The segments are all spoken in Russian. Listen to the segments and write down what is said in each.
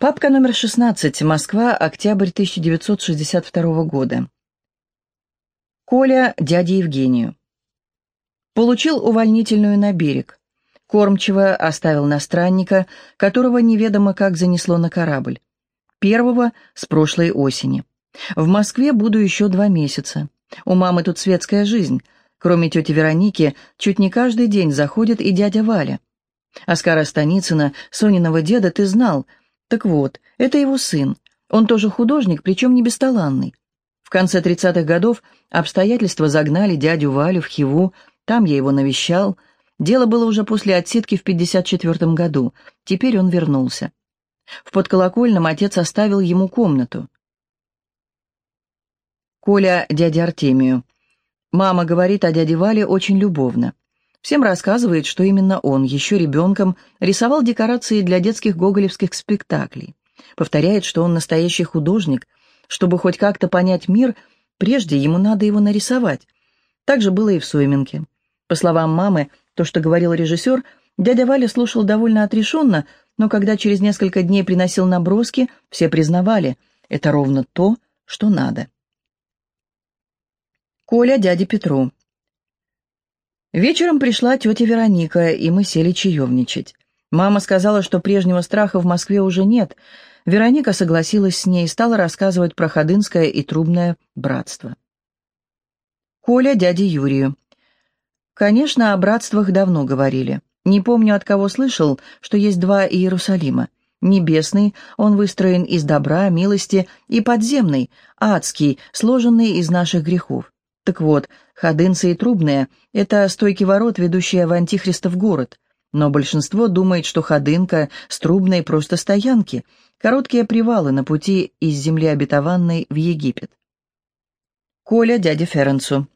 Папка номер 16. Москва. Октябрь 1962 года. Коля дяде Евгению. Получил увольнительную на берег. Кормчиво оставил на странника, которого неведомо как занесло на корабль. Первого с прошлой осени. В Москве буду еще два месяца. У мамы тут светская жизнь. Кроме тети Вероники, чуть не каждый день заходит и дядя Валя. Оскара Станицына, Сониного деда, ты знал — так вот, это его сын. Он тоже художник, причем не бесталанный. В конце 30-х годов обстоятельства загнали дядю Валю в Хиву, там я его навещал. Дело было уже после отсидки в 54 году. Теперь он вернулся. В подколокольном отец оставил ему комнату. Коля дяде Артемию. Мама говорит о дяде Вале очень любовно. Всем рассказывает, что именно он, еще ребенком, рисовал декорации для детских гоголевских спектаклей. Повторяет, что он настоящий художник. Чтобы хоть как-то понять мир, прежде ему надо его нарисовать. Так же было и в Сойминке. По словам мамы, то, что говорил режиссер, дядя Валя слушал довольно отрешенно, но когда через несколько дней приносил наброски, все признавали, это ровно то, что надо. Коля дяде Петру. Вечером пришла тетя Вероника, и мы сели чаевничать. Мама сказала, что прежнего страха в Москве уже нет. Вероника согласилась с ней и стала рассказывать про Ходынское и Трубное братство. Коля дяде Юрию. Конечно, о братствах давно говорили. Не помню, от кого слышал, что есть два Иерусалима. Небесный, он выстроен из добра, милости, и подземный, адский, сложенный из наших грехов. Так вот, ходынцы и трубные — это стойки ворот, ведущие в Антихристов город. Но большинство думает, что ходынка с трубной просто стоянки, короткие привалы на пути из земли обетованной в Египет. Коля дяде Ференцу.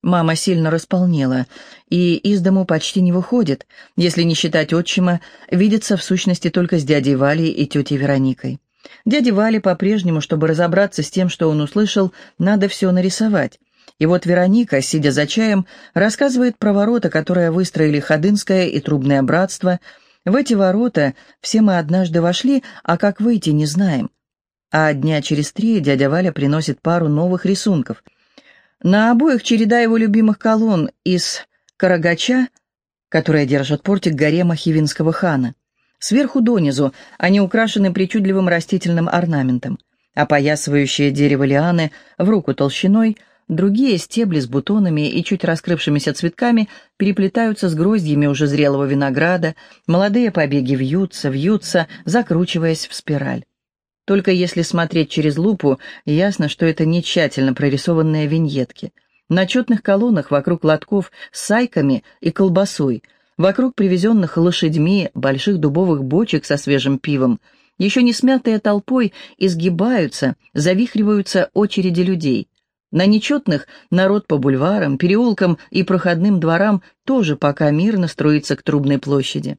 Мама сильно располнела и из дому почти не выходит, если не считать отчима, видится в сущности только с дядей Валей и тетей Вероникой. Дяде Вале по-прежнему, чтобы разобраться с тем, что он услышал, надо все нарисовать. И вот Вероника, сидя за чаем, рассказывает про ворота, которые выстроили Ходынское и Трубное братство. В эти ворота все мы однажды вошли, а как выйти не знаем. А дня через три дядя Валя приносит пару новых рисунков. На обоих череда его любимых колонн из Карагача, которые держат портик гарема Хивинского хана. Сверху донизу они украшены причудливым растительным орнаментом. Опоясывающие дерево лианы в руку толщиной, другие стебли с бутонами и чуть раскрывшимися цветками переплетаются с гроздьями уже зрелого винограда, молодые побеги вьются, вьются, закручиваясь в спираль. Только если смотреть через лупу, ясно, что это не тщательно прорисованные виньетки. На четных колоннах вокруг лотков с сайками и колбасой – Вокруг привезенных лошадьми больших дубовых бочек со свежим пивом, еще не смятые толпой, изгибаются, завихриваются очереди людей. На нечетных народ по бульварам, переулкам и проходным дворам тоже пока мирно строится к Трубной площади.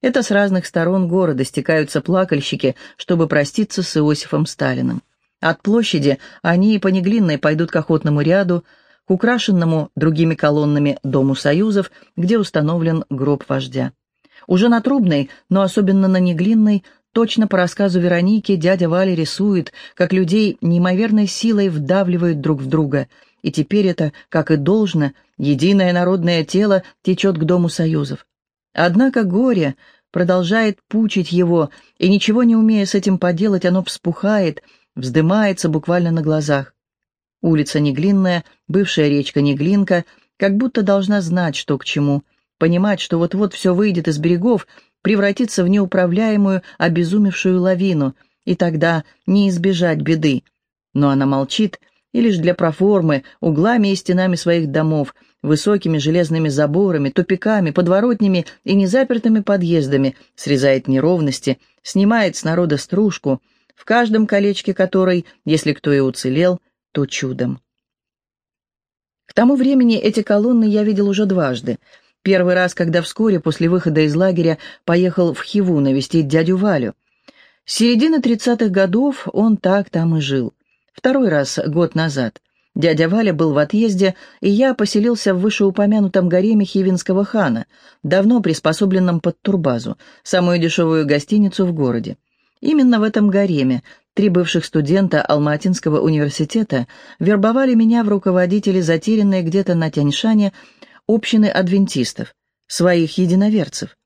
Это с разных сторон города стекаются плакальщики, чтобы проститься с Иосифом Сталиным. От площади они и по Неглинной пойдут к охотному ряду, к украшенному другими колоннами Дому Союзов, где установлен гроб вождя. Уже на Трубной, но особенно на Неглинной, точно по рассказу Вероники, дядя Валя рисует, как людей неимоверной силой вдавливают друг в друга, и теперь это, как и должно, единое народное тело течет к Дому Союзов. Однако горе продолжает пучить его, и ничего не умея с этим поделать, оно вспухает, вздымается буквально на глазах. Улица Неглинная, бывшая речка Неглинка, как будто должна знать, что к чему, понимать, что вот-вот все выйдет из берегов, превратится в неуправляемую, обезумевшую лавину, и тогда не избежать беды. Но она молчит, и лишь для проформы, углами и стенами своих домов, высокими железными заборами, тупиками, подворотнями и незапертыми подъездами срезает неровности, снимает с народа стружку, в каждом колечке которой, если кто и уцелел, то чудом. К тому времени эти колонны я видел уже дважды. Первый раз, когда вскоре после выхода из лагеря поехал в Хиву навестить дядю Валю. С середины тридцатых годов он так там и жил. Второй раз год назад. Дядя Валя был в отъезде, и я поселился в вышеупомянутом гареме Хивинского хана, давно приспособленном под турбазу, самую дешевую гостиницу в городе. Именно в этом гареме три бывших студента Алматинского университета вербовали меня в руководители затерянной где-то на Тяньшане общины адвентистов, своих единоверцев.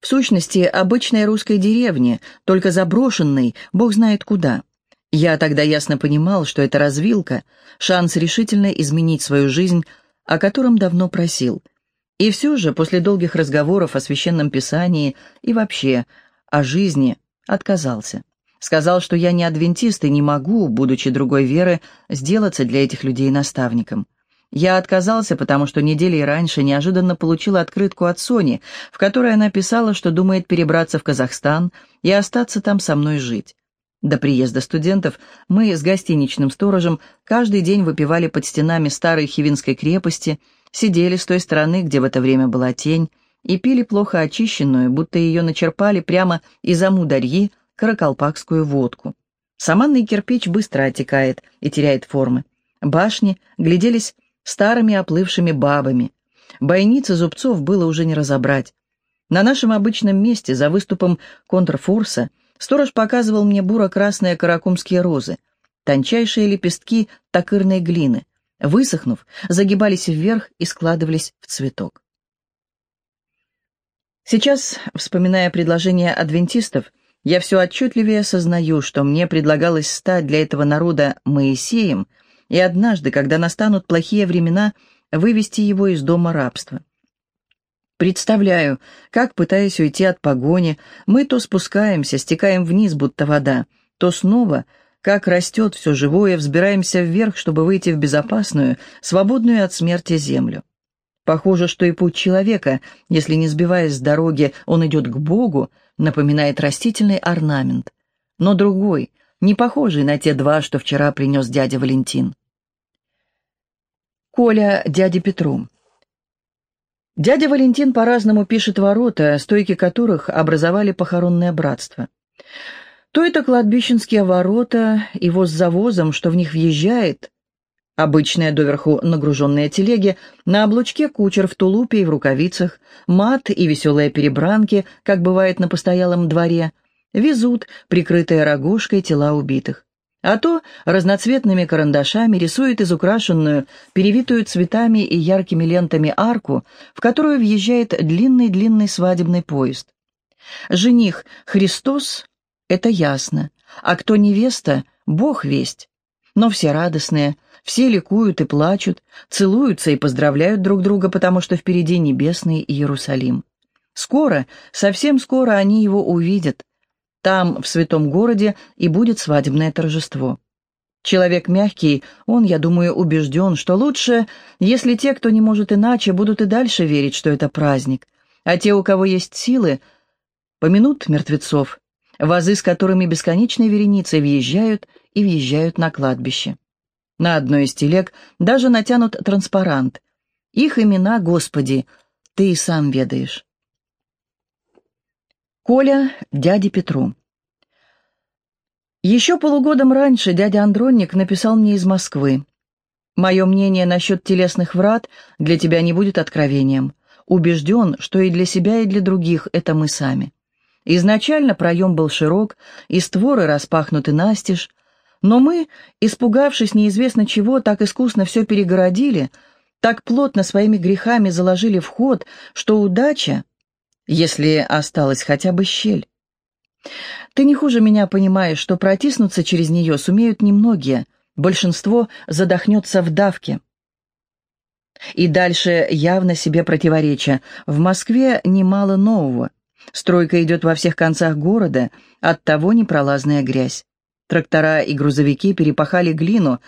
В сущности, обычной русской деревни, только заброшенной, бог знает куда. Я тогда ясно понимал, что это развилка, шанс решительно изменить свою жизнь, о котором давно просил. И все же, после долгих разговоров о священном писании и вообще о жизни, отказался. Сказал, что я не адвентист и не могу, будучи другой веры, сделаться для этих людей наставником. Я отказался, потому что недели раньше неожиданно получил открытку от Сони, в которой она писала, что думает перебраться в Казахстан и остаться там со мной жить. До приезда студентов мы с гостиничным сторожем каждый день выпивали под стенами старой Хивинской крепости, сидели с той стороны, где в это время была тень, и пили плохо очищенную, будто ее начерпали прямо из Амударьи, каракалпакскую водку. Саманный кирпич быстро отекает и теряет формы. Башни гляделись старыми оплывшими бабами. Бойницы зубцов было уже не разобрать. На нашем обычном месте, за выступом контрфорса, Сторож показывал мне буро-красные каракумские розы, тончайшие лепестки такырной глины, высохнув, загибались вверх и складывались в цветок. Сейчас, вспоминая предложение адвентистов, я все отчетливее осознаю, что мне предлагалось стать для этого народа Моисеем и однажды, когда настанут плохие времена, вывести его из дома рабства. Представляю, как, пытаясь уйти от погони, мы то спускаемся, стекаем вниз, будто вода, то снова, как растет все живое, взбираемся вверх, чтобы выйти в безопасную, свободную от смерти землю. Похоже, что и путь человека, если не сбиваясь с дороги, он идет к Богу, напоминает растительный орнамент, но другой, не похожий на те два, что вчера принес дядя Валентин. Коля дяде Петру. Дядя Валентин по-разному пишет ворота, стойки которых образовали похоронное братство. То это кладбищенские ворота, и воз за что в них въезжает, обычные доверху нагруженные телеги, на облучке кучер в тулупе и в рукавицах, мат и веселые перебранки, как бывает на постоялом дворе, везут, прикрытые рогожкой, тела убитых а то разноцветными карандашами рисует изукрашенную, перевитую цветами и яркими лентами арку, в которую въезжает длинный-длинный свадебный поезд. Жених Христос — это ясно, а кто невеста — Бог весть. Но все радостные, все ликуют и плачут, целуются и поздравляют друг друга, потому что впереди небесный Иерусалим. Скоро, совсем скоро они его увидят, там, в святом городе, и будет свадебное торжество. Человек мягкий, он, я думаю, убежден, что лучше, если те, кто не может иначе, будут и дальше верить, что это праздник, а те, у кого есть силы, помянут мертвецов, вазы с которыми бесконечной вереницей въезжают и въезжают на кладбище. На одной из телег даже натянут транспарант. Их имена, Господи, ты и сам ведаешь. Коля дяде Петру. Еще полугодом раньше дядя Андронник написал мне из Москвы. «Мое мнение насчет телесных врат для тебя не будет откровением. Убежден, что и для себя, и для других это мы сами. Изначально проем был широк, и створы распахнуты настежь, но мы, испугавшись неизвестно чего, так искусно все перегородили, так плотно своими грехами заложили вход, что удача, если осталась хотя бы щель. Ты не хуже меня понимаешь, что протиснуться через нее сумеют немногие, большинство задохнется в давке. И дальше явно себе противоречия. В Москве немало нового. Стройка идет во всех концах города, оттого непролазная грязь. Трактора и грузовики перепахали глину,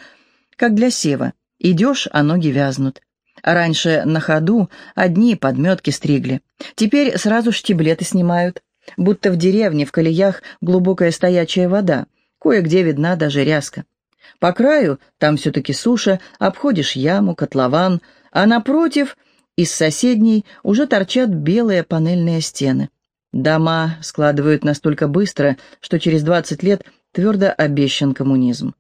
как для сева. Идешь, а ноги вязнут. Раньше на ходу одни подметки стригли. Теперь сразу штиблеты снимают. Будто в деревне, в колеях глубокая стоячая вода. Кое-где видна даже ряска. По краю, там все-таки суша, обходишь яму, котлован, а напротив, из соседней, уже торчат белые панельные стены. Дома складывают настолько быстро, что через 20 лет твердо обещан коммунизм.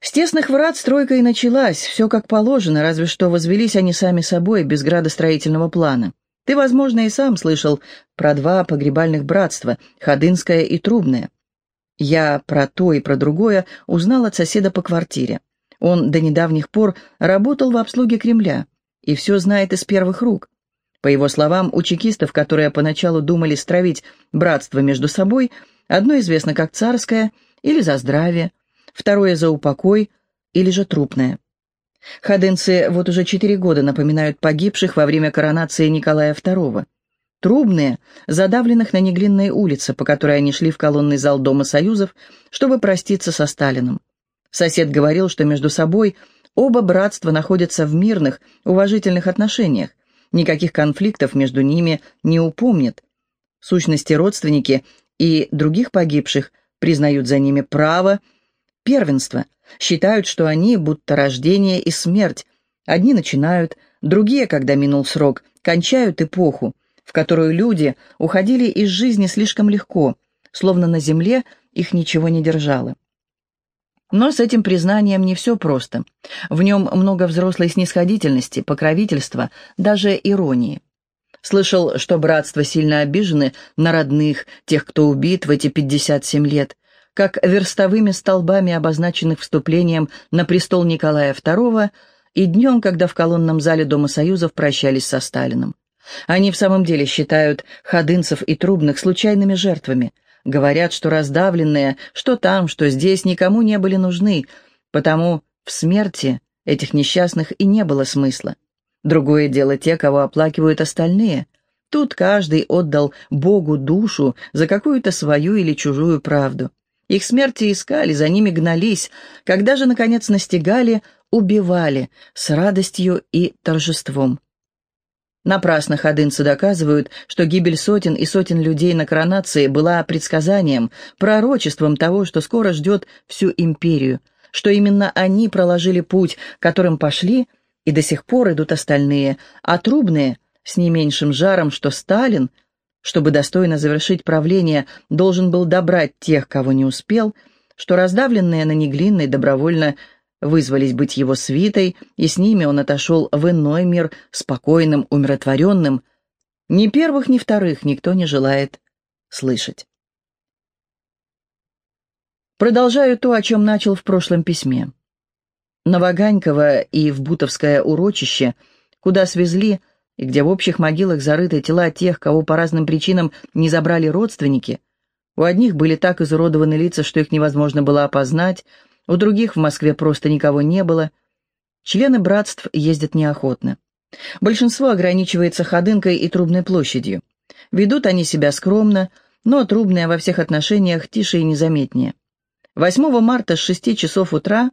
С тесных врат стройка и началась, все как положено, разве что возвелись они сами собой, без градостроительного плана. Ты, возможно, и сам слышал про два погребальных братства, Ходынское и Трубное. Я про то и про другое узнал от соседа по квартире. Он до недавних пор работал в обслуге Кремля и все знает из первых рук. По его словам, у чекистов, которые поначалу думали стравить братство между собой, одно известно как царское или за здравие, второе за упокой или же трупное. Ходенцы вот уже четыре года напоминают погибших во время коронации Николая II. Трубные, задавленных на Неглинной улице, по которой они шли в колонный зал Дома Союзов, чтобы проститься со Сталиным. Сосед говорил, что между собой оба братства находятся в мирных, уважительных отношениях, никаких конфликтов между ними не упомнят. В сущности, родственники и других погибших признают за ними право, первенство, считают, что они будто рождение и смерть. Одни начинают, другие, когда минул срок, кончают эпоху, в которую люди уходили из жизни слишком легко, словно на земле их ничего не держало. Но с этим признанием не все просто. В нем много взрослой снисходительности, покровительства, даже иронии. Слышал, что братства сильно обижены на родных, тех, кто убит в эти 57 лет, как верстовыми столбами, обозначенных вступлением на престол Николая II, и днем, когда в колонном зале Дома Союзов прощались со Сталиным. Они в самом деле считают ходынцев и трубных случайными жертвами – Говорят, что раздавленные, что там, что здесь, никому не были нужны, потому в смерти этих несчастных и не было смысла. Другое дело те, кого оплакивают остальные. Тут каждый отдал Богу душу за какую-то свою или чужую правду. Их смерти искали, за ними гнались, когда же, наконец, настигали, убивали с радостью и торжеством. Напрасно ходынцы доказывают, что гибель сотен и сотен людей на коронации была предсказанием, пророчеством того, что скоро ждет всю империю, что именно они проложили путь, которым пошли, и до сих пор идут остальные, а трубные, с не меньшим жаром, что Сталин, чтобы достойно завершить правление, должен был добрать тех, кого не успел, что раздавленные на Неглинной добровольно вызвались быть его свитой, и с ними он отошел в иной мир, спокойным, умиротворенным. Ни первых, ни вторых никто не желает слышать. Продолжаю то, о чем начал в прошлом письме. На Ваганьково и в Бутовское урочище, куда свезли и где в общих могилах зарыты тела тех, кого по разным причинам не забрали родственники, у одних были так изуродованы лица, что их невозможно было опознать, у других в Москве просто никого не было. Члены братств ездят неохотно. Большинство ограничивается Ходынкой и Трубной площадью. Ведут они себя скромно, но Трубная во всех отношениях тише и незаметнее. 8 марта с 6 часов утра,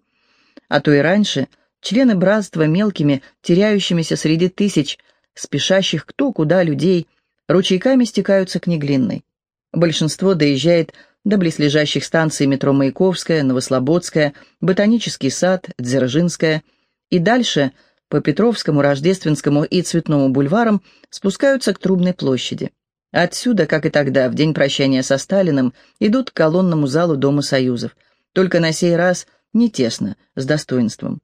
а то и раньше, члены братства мелкими, теряющимися среди тысяч, спешащих кто куда людей, ручейками стекаются к Неглинной. Большинство доезжает до близлежащих станций метро Маяковская, Новослободская, Ботанический сад, Дзержинская и дальше по Петровскому, Рождественскому и Цветному бульварам спускаются к Трубной площади. Отсюда, как и тогда, в день прощания со Сталиным, идут к колонному залу Дома Союзов, только на сей раз не тесно, с достоинством.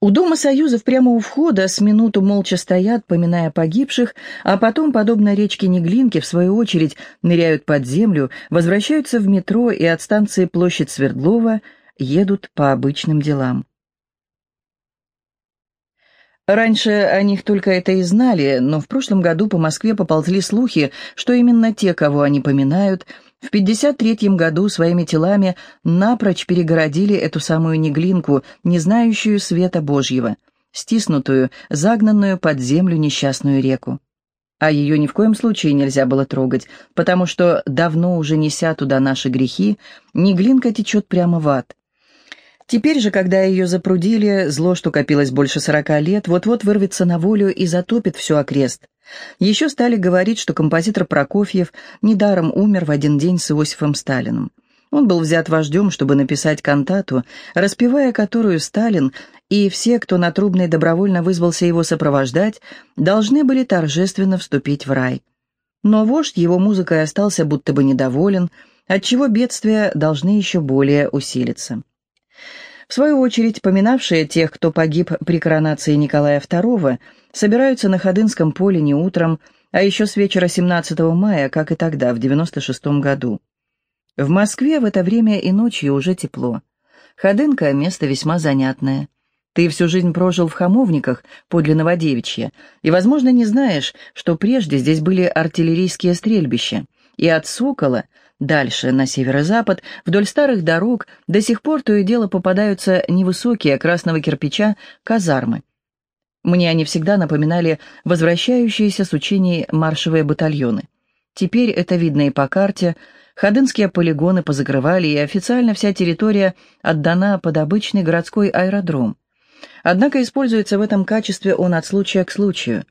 У Дома Союзов прямо у входа с минуту молча стоят, поминая погибших, а потом, подобно речке Неглинки, в свою очередь ныряют под землю, возвращаются в метро и от станции Площадь Свердлова едут по обычным делам. Раньше о них только это и знали, но в прошлом году по Москве поползли слухи, что именно те, кого они поминают, в 53-м году своими телами напрочь перегородили эту самую Неглинку, не знающую света Божьего, стиснутую, загнанную под землю несчастную реку. А ее ни в коем случае нельзя было трогать, потому что, давно уже неся туда наши грехи, Неглинка течет прямо в ад. Теперь же, когда ее запрудили, зло, что копилось больше сорока лет, вот-вот вырвется на волю и затопит все окрест. Еще стали говорить, что композитор Прокофьев недаром умер в один день с Иосифом Сталиным. Он был взят вождем, чтобы написать кантату, распевая которую Сталин и все, кто на Трубной добровольно вызвался его сопровождать, должны были торжественно вступить в рай. Но вождь его музыкой остался будто бы недоволен, отчего бедствия должны еще более усилиться. Свою очередь, поминавшие тех, кто погиб при коронации Николая II, собираются на Ходынском поле не утром, а еще с вечера 17 мая, как и тогда, в 96 году. В Москве в это время и ночью уже тепло. Ходынка — место весьма занятное. Ты всю жизнь прожил в Хамовниках, подле Новодевичья, и, возможно, не знаешь, что прежде здесь были артиллерийские стрельбища, и от Сокола — Дальше, на северо-запад, вдоль старых дорог, до сих пор то и дело попадаются невысокие красного кирпича казармы. Мне они всегда напоминали возвращающиеся с учений маршевые батальоны. Теперь это видно и по карте. Ходынские полигоны позакрывали, и официально вся территория отдана под обычный городской аэродром. Однако используется в этом качестве он от случая к случаю.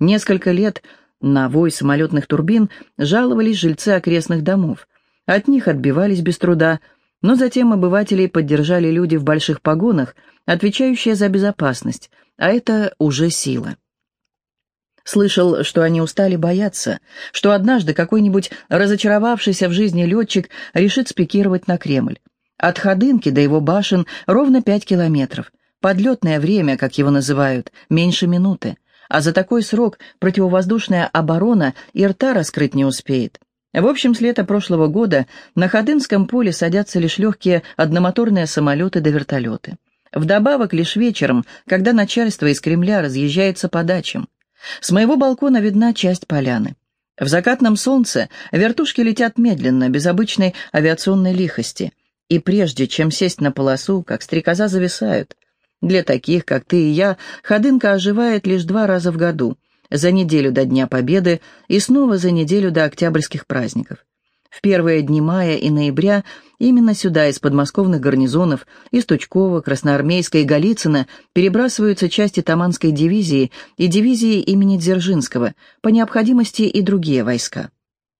Несколько лет на вой самолетных турбин жаловались жильцы окрестных домов. От них отбивались без труда, но затем обывателей поддержали люди в больших погонах, отвечающие за безопасность, а это уже сила. Слышал, что они устали бояться, что однажды какой-нибудь разочаровавшийся в жизни летчик решит спикировать на Кремль. От Ходынки до его башен ровно пять километров. Подлетное время, как его называют, меньше минуты а за такой срок противовоздушная оборона и рта раскрыть не успеет. В общем, с лета прошлого года на Ходынском поле садятся лишь легкие одномоторные самолеты да вертолеты. Вдобавок, лишь вечером, когда начальство из Кремля разъезжается по дачам. С моего балкона видна часть поляны. В закатном солнце вертушки летят медленно, без обычной авиационной лихости. И прежде чем сесть на полосу, как стрекоза зависают. Для таких, как ты и я, ходынка оживает лишь два раза в году, за неделю до Дня Победы и снова за неделю до октябрьских праздников. В первые дни мая и ноября именно сюда из подмосковных гарнизонов, из Тучкова, Красноармейска и Голицына перебрасываются части Таманской дивизии и дивизии имени Дзержинского, по необходимости и другие войска.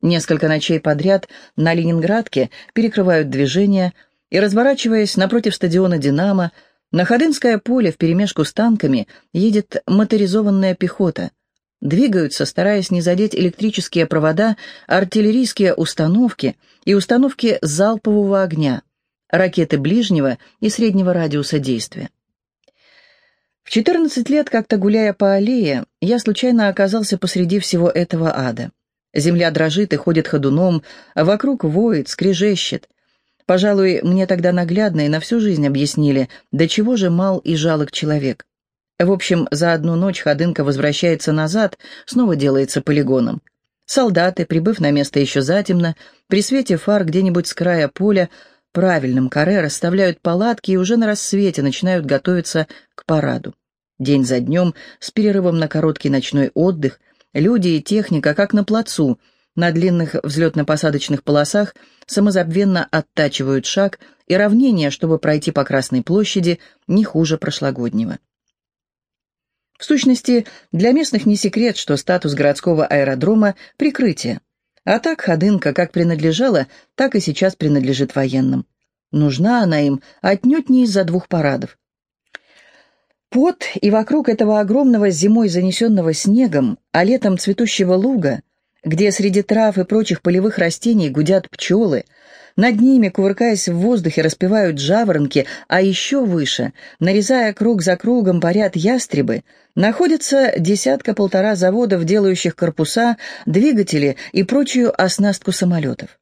Несколько ночей подряд на Ленинградке перекрывают движение и, разворачиваясь напротив стадиона «Динамо», на Ходынское поле вперемешку с танками едет моторизованная пехота. Двигаются, стараясь не задеть электрические провода, артиллерийские установки и установки залпового огня, ракеты ближнего и среднего радиуса действия. В 14 лет, как-то гуляя по аллее, я случайно оказался посреди всего этого ада. Земля дрожит и ходит ходуном, а вокруг воет, скрежещет. Пожалуй, мне тогда наглядно и на всю жизнь объяснили, до чего же мал и жалок человек. В общем, за одну ночь Ходынка возвращается назад, снова делается полигоном. Солдаты, прибыв на место еще затемно, при свете фар где-нибудь с края поля, правильным каре расставляют палатки и уже на рассвете начинают готовиться к параду. День за днем, с перерывом на короткий ночной отдых, люди и техника, как на плацу — на длинных взлетно-посадочных полосах самозабвенно оттачивают шаг и равнение, чтобы пройти по Красной площади не хуже прошлогоднего. В сущности, для местных не секрет, что статус городского аэродрома – прикрытие. А так Ходынка как принадлежала, так и сейчас принадлежит военным. Нужна она им отнюдь не из-за двух парадов. Под и вокруг этого огромного зимой занесенного снегом, а летом цветущего луга – где среди трав и прочих полевых растений гудят пчелы, над ними, кувыркаясь в воздухе, распевают жаворонки, а еще выше, нарезая круг за кругом, парят ястребы, находится десятка-полтора заводов, делающих корпуса, двигатели и прочую оснастку самолетов.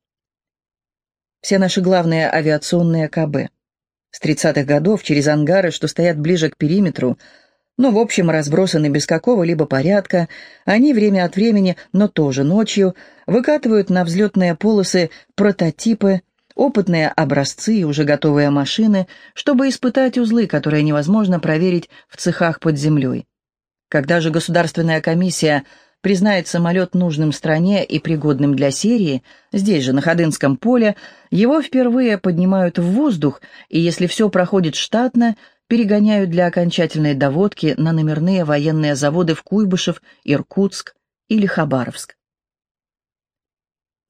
Все наши главные авиационные КБ. С 30-х годов через ангары, что стоят ближе к периметру, но, в общем, разбросаны без какого-либо порядка, они время от времени, но тоже ночью, выкатывают на взлетные полосы прототипы, опытные образцы и уже готовые машины, чтобы испытать узлы, которые невозможно проверить в цехах под землей. Когда же государственная комиссия признает самолет нужным стране и пригодным для серии, здесь же, на Ходынском поле, его впервые поднимают в воздух, и если все проходит штатно – перегоняют для окончательной доводки на номерные военные заводы в Куйбышев, Иркутск или Хабаровск.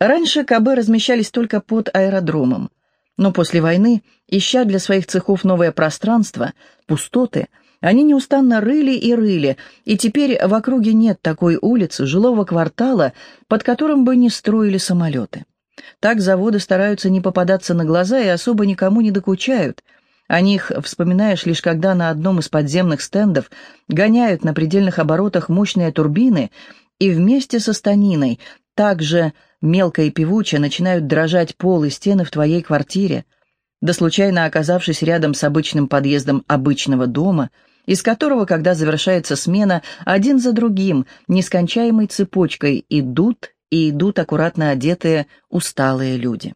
Раньше КБ размещались только под аэродромом, но после войны, ища для своих цехов новое пространство, пустоты, они неустанно рыли и рыли, и теперь в округе нет такой улицы, жилого квартала, под которым бы не строили самолеты. Так заводы стараются не попадаться на глаза и особо никому не докучают – О них вспоминаешь лишь когда на одном из подземных стендов гоняют на предельных оборотах мощные турбины, и вместе со станиной также мелко и певуче начинают дрожать пол и стены в твоей квартире, да случайно оказавшись рядом с обычным подъездом обычного дома, из которого, когда завершается смена, один за другим, нескончаемой цепочкой идут и идут аккуратно одетые усталые люди.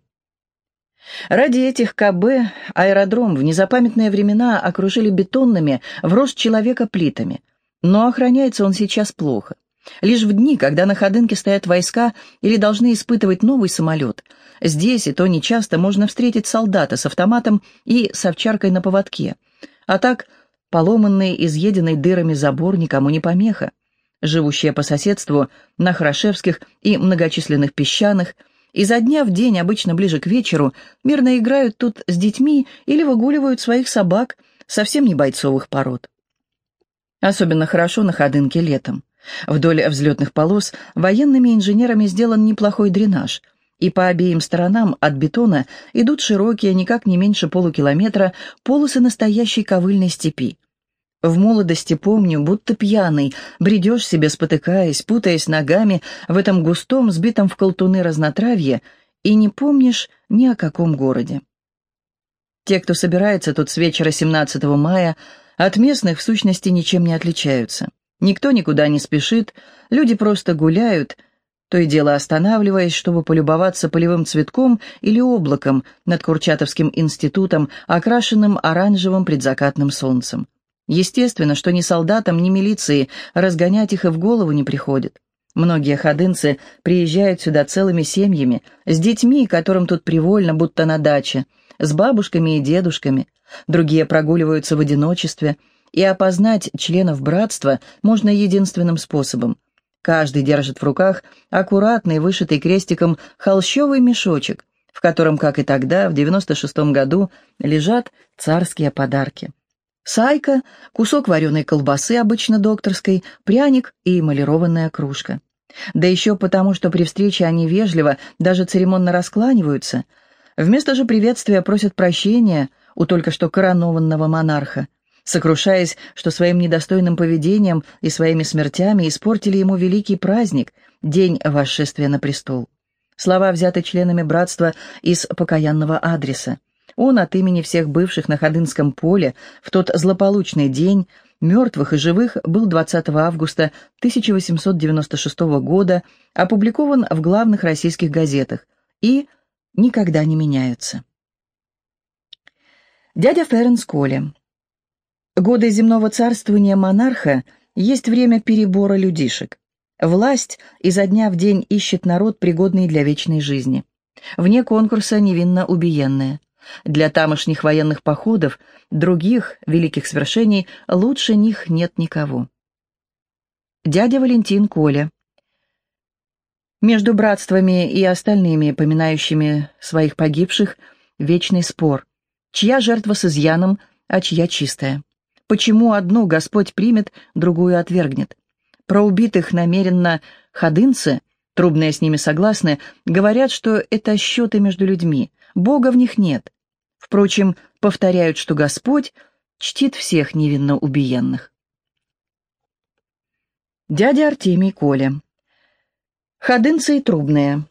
Ради этих КБ аэродром в незапамятные времена окружили бетонными в рост человека плитами, но охраняется он сейчас плохо. Лишь в дни, когда на Ходынке стоят войска или должны испытывать новый самолет, здесь и то нечасто можно встретить солдата с автоматом и с овчаркой на поводке. А так, поломанный, изъеденный дырами забор никому не помеха. Живущие по соседству на Хорошевских и многочисленных песчаных, изо дня в день, обычно ближе к вечеру, мирно играют тут с детьми или выгуливают своих собак, совсем не бойцовых пород. Особенно хорошо на Ходынке летом. Вдоль взлетных полос военными инженерами сделан неплохой дренаж, и по обеим сторонам от бетона идут широкие, никак не меньше полукилометра, полосы настоящей ковыльной степи. В молодости помню, будто пьяный, бредешь себе, спотыкаясь, путаясь ногами в этом густом, сбитом в колтуны разнотравье, и не помнишь ни о каком городе. Те, кто собирается тут с вечера 17 мая, от местных в сущности ничем не отличаются. Никто никуда не спешит, люди просто гуляют, то и дело останавливаясь, чтобы полюбоваться полевым цветком или облаком над Курчатовским институтом, окрашенным оранжевым предзакатным солнцем. Естественно, что ни солдатам, ни милиции разгонять их и в голову не приходит. Многие ходынцы приезжают сюда целыми семьями, с детьми, которым тут привольно, будто на даче, с бабушками и дедушками. Другие прогуливаются в одиночестве – и опознать членов братства можно единственным способом. Каждый держит в руках аккуратный, вышитый крестиком холщовый мешочек, в котором, как и тогда, в 96-м году, лежат царские подарки. Сайка, кусок вареной колбасы, обычно докторской, пряник и эмалированная кружка. Да еще потому, что при встрече они вежливо, даже церемонно раскланиваются. Вместо же приветствия просят прощения у только что коронованного монарха сокрушаясь, что своим недостойным поведением и своими смертями испортили ему великий праздник, день восшествия на престол. Слова взяты членами братства из покаянного адреса. Он от имени всех бывших на Ходынском поле в тот злополучный день, мертвых и живых, был 20 августа 1896 года, опубликован в главных российских газетах и никогда не меняются. Дядя Ференс Коля. Годы земного царствования монарха есть время перебора людишек. Власть изо дня в день ищет народ, пригодный для вечной жизни. Вне конкурса невинно убиенная. Для тамошних военных походов, других великих свершений, лучше них нет никого. Дядя Валентин Коля. Между братствами и остальными, поминающими своих погибших, вечный спор. Чья жертва с изъяном, а чья чистая. Почему одну Господь примет, другую отвергнет? Про убитых намеренно ходынцы, трубные с ними согласны, говорят, что это счеты между людьми, Бога в них нет. Впрочем, повторяют, что Господь чтит всех невинно убиенных. Дядя Артемий Коля. Ходынцы и трубные.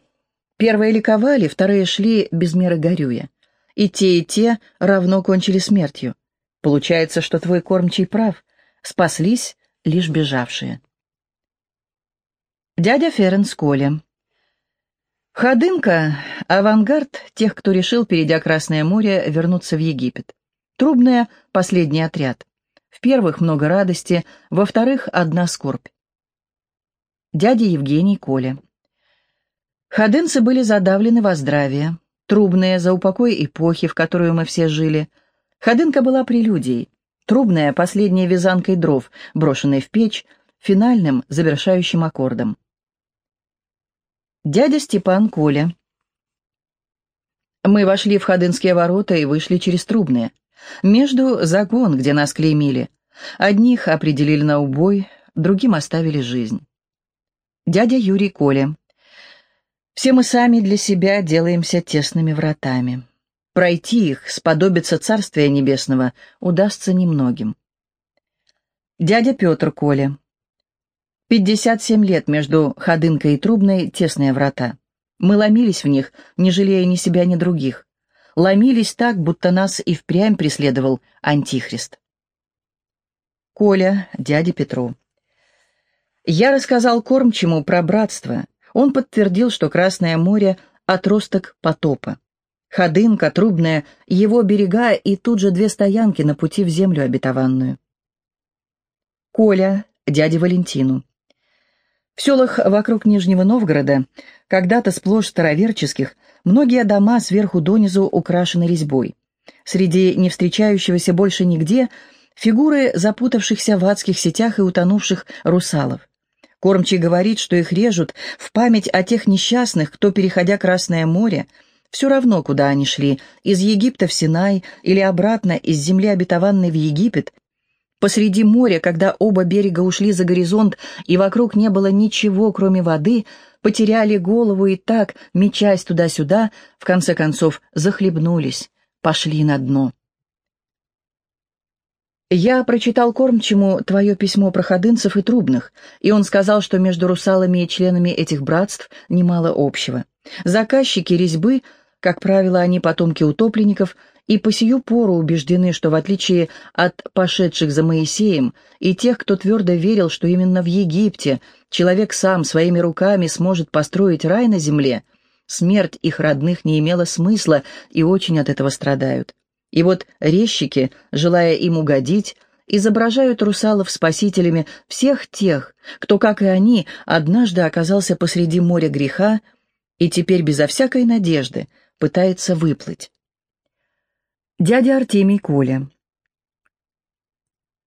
Первые ликовали, вторые шли без меры горюя. И те, и те равно кончили смертью. Получается, что твой кормчий прав. Спаслись лишь бежавшие. Дядя Ференс Коля. Ходынка — авангард тех, кто решил, перейдя Красное море, вернуться в Египет. Трубная — последний отряд. В первых много радости, во вторых — одна скорбь. Дядя Евгений Коля. Ходынцы были задавлены во здравие, трубные за упокой эпохи, в которую мы все жили — Ходынка была прелюдией, трубная последней вязанкой дров, брошенной в печь, финальным завершающим аккордом. Дядя Степан Коля. Мы вошли в Ходынские ворота и вышли через трубные. Между загон, где нас клеймили. Одних определили на убой, другим оставили жизнь. Дядя Юрий Коля. Все мы сами для себя делаемся тесными вратами. Пройти их, сподобиться Царствия Небесного, удастся немногим. Дядя Петр Коля. 57 лет между Ходынкой и Трубной тесные врата. Мы ломились в них, не жалея ни себя, ни других. Ломились так, будто нас и впрямь преследовал Антихрист. Коля, дяде Петру. Я рассказал кормчему про братство. Он подтвердил, что Красное море — отросток потопа. Ходынка, Трубная, его берега и тут же две стоянки на пути в землю обетованную. Коля, дяде Валентину. В селах вокруг Нижнего Новгорода, когда-то сплошь староверческих, многие дома сверху донизу украшены резьбой. Среди не встречающегося больше нигде фигуры запутавшихся в адских сетях и утонувших русалов. Кормчий говорит, что их режут в память о тех несчастных, кто, переходя Красное море, все равно, куда они шли, из Египта в Синай или обратно из земли обетованной в Египет, Посреди моря, когда оба берега ушли за горизонт и вокруг не было ничего, кроме воды, потеряли голову и так, мечась туда-сюда, в конце концов захлебнулись, пошли на дно. Я прочитал кормчему твое письмо про ходынцев и трубных, и он сказал, что между русалами и членами этих братств немало общего. Заказчики резьбы, как правило, они потомки утопленников, и по сию пору убеждены, что в отличие от пошедших за Моисеем и тех, кто твердо верил, что именно в Египте человек сам своими руками сможет построить рай на земле, смерть их родных не имела смысла и очень от этого страдают. И вот резчики, желая им угодить, изображают русалов спасителями всех тех, кто, как и они, однажды оказался посреди моря греха и теперь безо всякой надежды пытается выплыть. Дядя Артемий Коля.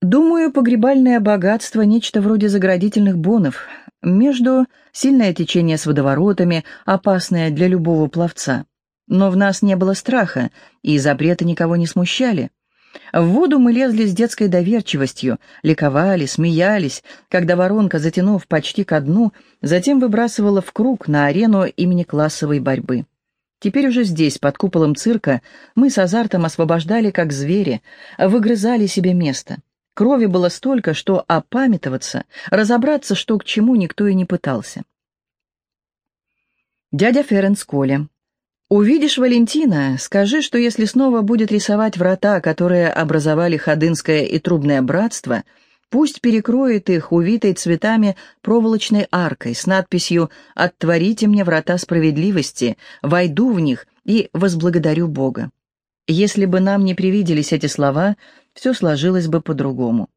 Думаю, погребальное богатство — нечто вроде заградительных бонов. Между сильное течение с водоворотами, опасное для любого пловца. Но в нас не было страха, и запреты никого не смущали. В воду мы лезли с детской доверчивостью, ликовали, смеялись, когда воронка, затянув почти ко дну, затем выбрасывала в круг на арену имени классовой борьбы. Теперь уже здесь, под куполом цирка, мы с азартом освобождали, как звери, выгрызали себе место. Крови было столько, что опамятоваться, разобраться, что к чему, никто и не пытался. Дядя Ференс Коля. «Увидишь Валентина, скажи, что если снова будет рисовать врата, которые образовали Ходынское и Трубное братство, — Пусть перекроет их увитой цветами проволочной аркой с надписью «Оттворите мне врата справедливости, войду в них и возблагодарю Бога». Если бы нам не привиделись эти слова, все сложилось бы по-другому.